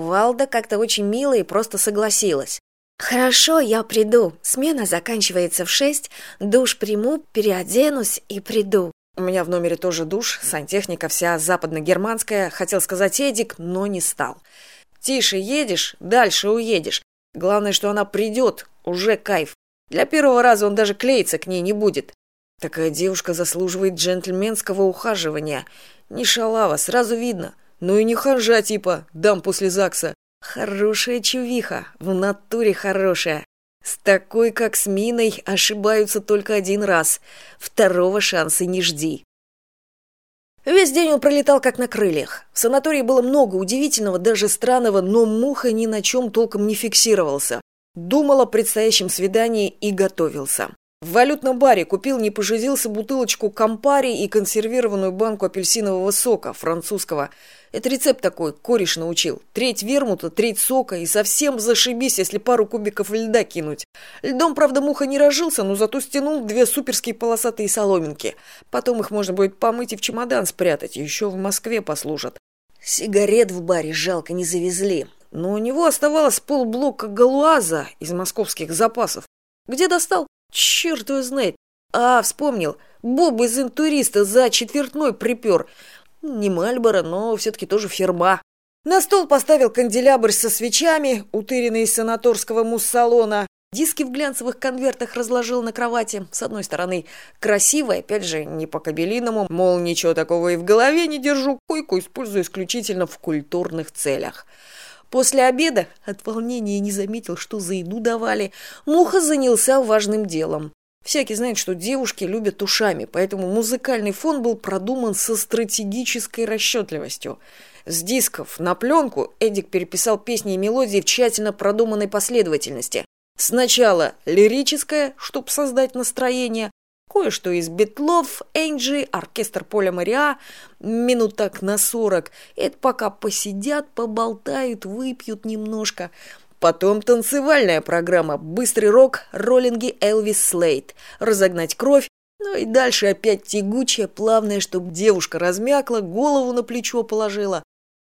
валда как то очень мило и просто согласилась. Хорошо я приду. Смена заканчивается в шесть. Душ приму переоденусь и приду у меня в номере тоже душ сантехника вся западно германская хотел сказать эдик но не стал. Тише едешь дальше уедешь. Главное что она придет уже кайф. Для первого раза он даже клеиться к ней не будет. Такая девушка заслуживает джентльменского ухаживания. Не шалава сразу видно ну и не ханжа типа дам после загса. Хорошая чувиха в натуре хорошая. С такой как с миной ошибаются только один раз. Второго шанса не жди. Весь день он пролетал как на крыльях. В санатории было много удивительного даже странного но муха ни на чем толком не фиксировался. Думал о предстоящем свидании и готовился в валютном баре купил не пожизился бутылочку кампари и консервированную банку апельсинового сока французского. Это рецепт такой кореш научил. Треть вермута треть сока и совсем зашибись если пару кубиков льда кинуть. Льдом правда муха не разжился но зато стянул две суперские полосатые соломинки. Потом их можно будет помыть и в чемодан спрятать еще в москве послужат. Сигарет в баре жалко не завезли но у него оставалось полблока галуаза из московских запасов. Где достал черт его знает. А вспомнил. Боб из интуриста за четвертной припер не мальборо но все таки тоже ферма на стол поставил канделябр со свечами утыренный из санаторского муссалона. Диски в глянцевых конвертах разложил на кровати с одной стороны. Красиво опять же не по кабелиному. Мол ничего такого и в голове не держу. Койку использую исключительно в культурных целях После обеда от волнения не заметил, что за еду давали. Муха занялся важным делом. Всякий знает, что девушки любят ушами, поэтому музыкальный фон был продуман со стратегической расчетливостью. С дисков на пленку Эдик переписал песни и мелодии в тщательно продуманной последовательности. Сначала лирическое, чтобы создать настроение, кое-что из битлов энджи оркестр поля мариа минут так на сорок. Это пока посидят поболтают выпьют немножко. Потом танцевальная программа быстрый рок роллинги элвис слейт. Разогнать кровь ну и дальше опять тягучая плавная чтобы девушка размякла голову на плечо положила.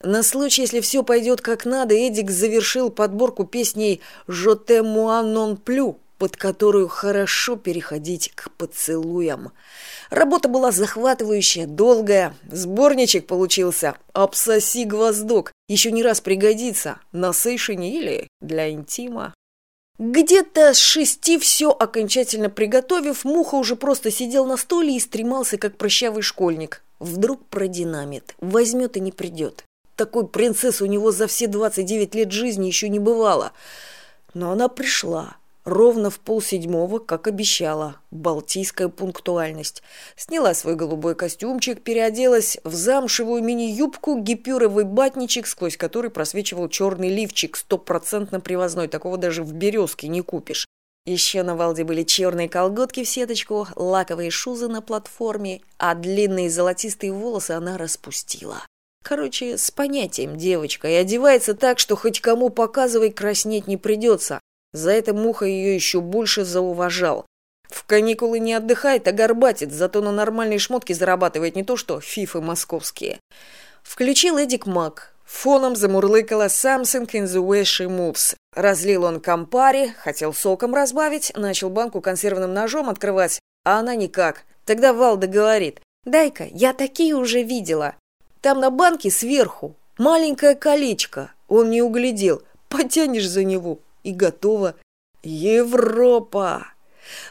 На случай если все пойдет как надо эдик завершил подборку песней жоте муанон плю под которую хорошо переходить к поцелуям. Работа была захватывающая, долгая, сборничек получился «Обсоси гвоздок», еще не раз пригодится на сейшине или для интима. Где-то с шести все окончательно приготовив, Муха уже просто сидел на стуле и стремался, как прыщавый школьник. Вдруг продинамит, возьмет и не придет. Такой принцессы у него за все двадцать девять лет жизни еще не бывало. Но она пришла, ровно в полседьмого, как обещала, балтийская пунктуальность. Сняла свой голубой костюмчик, переоделась в замшевую мини-юбку, гипюровый батничек, сквозь который просвечивал черный лифчик, стопроцентно привозной, такого даже в березке не купишь. Еще на Валде были черные колготки в сеточку, лаковые шузы на платформе, а длинные золотистые волосы она распустила. Короче, с понятием девочка, и одевается так, что хоть кому показывай, краснеть не придется. За это Муха ее еще больше зауважал. В каникулы не отдыхает, а горбатит, зато на нормальные шмотки зарабатывает не то что фифы московские. Включил Эдик Мак. Фоном замурлыкала «Something in the way she moves». Разлил он компари, хотел соком разбавить, начал банку консервным ножом открывать, а она никак. Тогда Валда говорит, «Дай-ка, я такие уже видела. Там на банке сверху маленькое колечко». Он не углядел. Потянешь за него, и готово. Европа!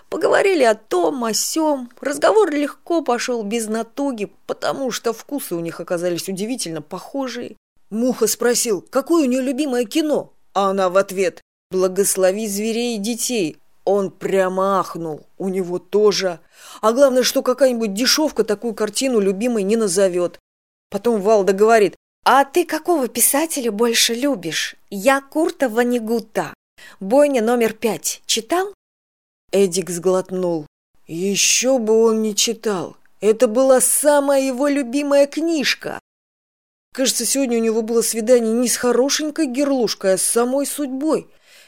Поговорили о том, о сём. Разговор легко пошел без натуги, потому что вкусы у них оказались удивительно похожие. Муха спросил, какое у нее любимое кино? А она в ответ, благослови зверей и детей. Он прямо ахнул, у него тоже. А главное, что какая-нибудь дешевка такую картину любимой не назовет. Потом Валда говорит, а ты какого писателя больше любишь? Я Курта Ванигута бойня номер пять. Читал? Эдик сглотнул. Еще бы он не читал. Это была самая его любимая книжка. Кажется сегодня у него было свидание не с хорошенькой герлушкой а с самой судьбой.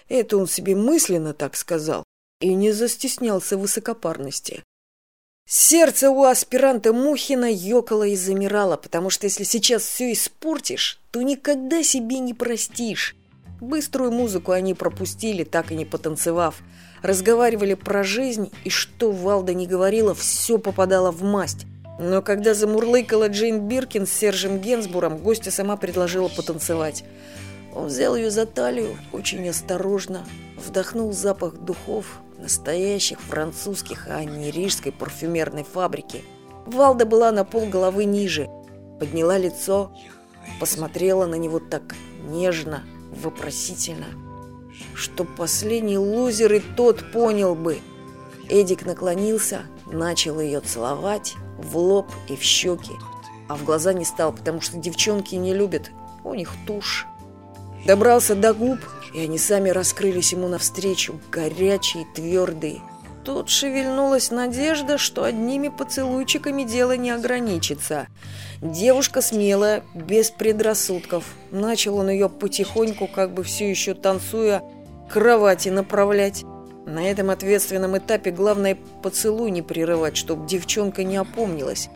Это он себе мысленно так сказал и не застеснялся высокопарности. Сердце у аспиранта Мухина ёкало и замирало, потому что если сейчас все испортишь, то никогда себе не простишь. Быструю музыку они пропустили, так и не потанцевав. Разговаривали про жизнь, и что Валда не говорила, все попадало в масть. Но когда замурлыкала Джейн Биркин с Сержем Генсбуром, гостья сама предложила потанцевать. Он взял ее за талию, очень осторожно, вдохнул запах духов, настоящих французских, а не рижской парфюмерной фабрики. Валда была на пол головы ниже, подняла лицо, посмотрела на него так нежно, вопросительно, что последний лузер и тот понял бы. Эдик наклонился, начал ее целовать в лоб и в щеки, а в глаза не стал, потому что девчонки не любят, у них тушь. Добрался до губ, и они сами раскрылись ему навстречу, горячие, твердые. Тут шевельнулась надежда, что одними поцелуйчиками дело не ограничится. Девушка смелая, без предрассудков. Начал он ее потихоньку, как бы все еще танцуя, к кровати направлять. На этом ответственном этапе главное поцелуй не прерывать, чтобы девчонка не опомнилась.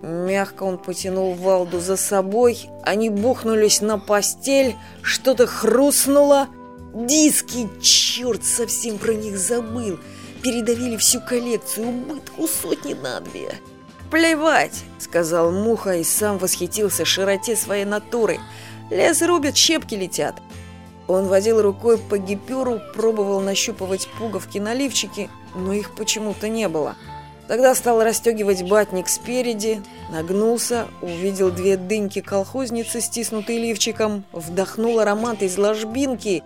Мягко он потянул Валду за собой, они бухнулись на постель, что-то хрустнуло. Диски, черт, совсем про них забыл. Передавили всю коллекцию, убытку сотни на две. «Плевать», — сказал Муха и сам восхитился широте своей натуры. «Лес рубят, щепки летят». Он водил рукой по гипюру, пробовал нащупывать пуговки на лифчике, но их почему-то не было. Тогда стал расстегивать батник спереди, нагнулся, увидел две дыньки колхозницы, стиснутые лифчиком, вдохнул аромат из ложбинки.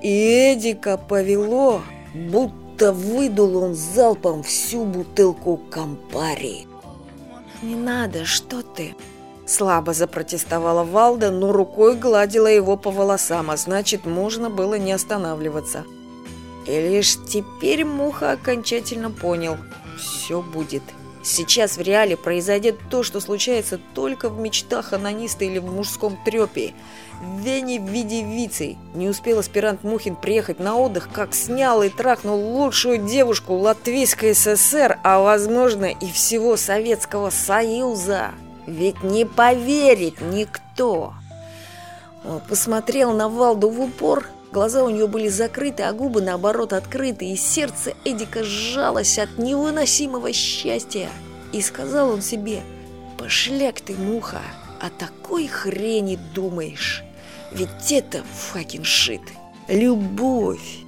И Эдика повело, будто выдул он залпом всю бутылку компари. «Не надо, что ты?» Слабо запротестовала Валда, но рукой гладила его по волосам, а значит, можно было не останавливаться. И лишь теперь Муха окончательно понял – все будет. Сейчас в реале произойдет то, что случается только в мечтах анониста или в мужском трепе. В виде вицей. Не успел аспирант Мухин приехать на отдых, как снял и трахнул лучшую девушку Латвийской ССР, а возможно и всего Советского Союза. Ведь не поверит никто. Он посмотрел на Валду в упор – Глаза у нее были закрыты, а губы, наоборот, открыты, и сердце Эдика сжалось от невыносимого счастья. И сказал он себе, «Пошляк ты, муха, о такой хрени думаешь, ведь это факин шит, любовь».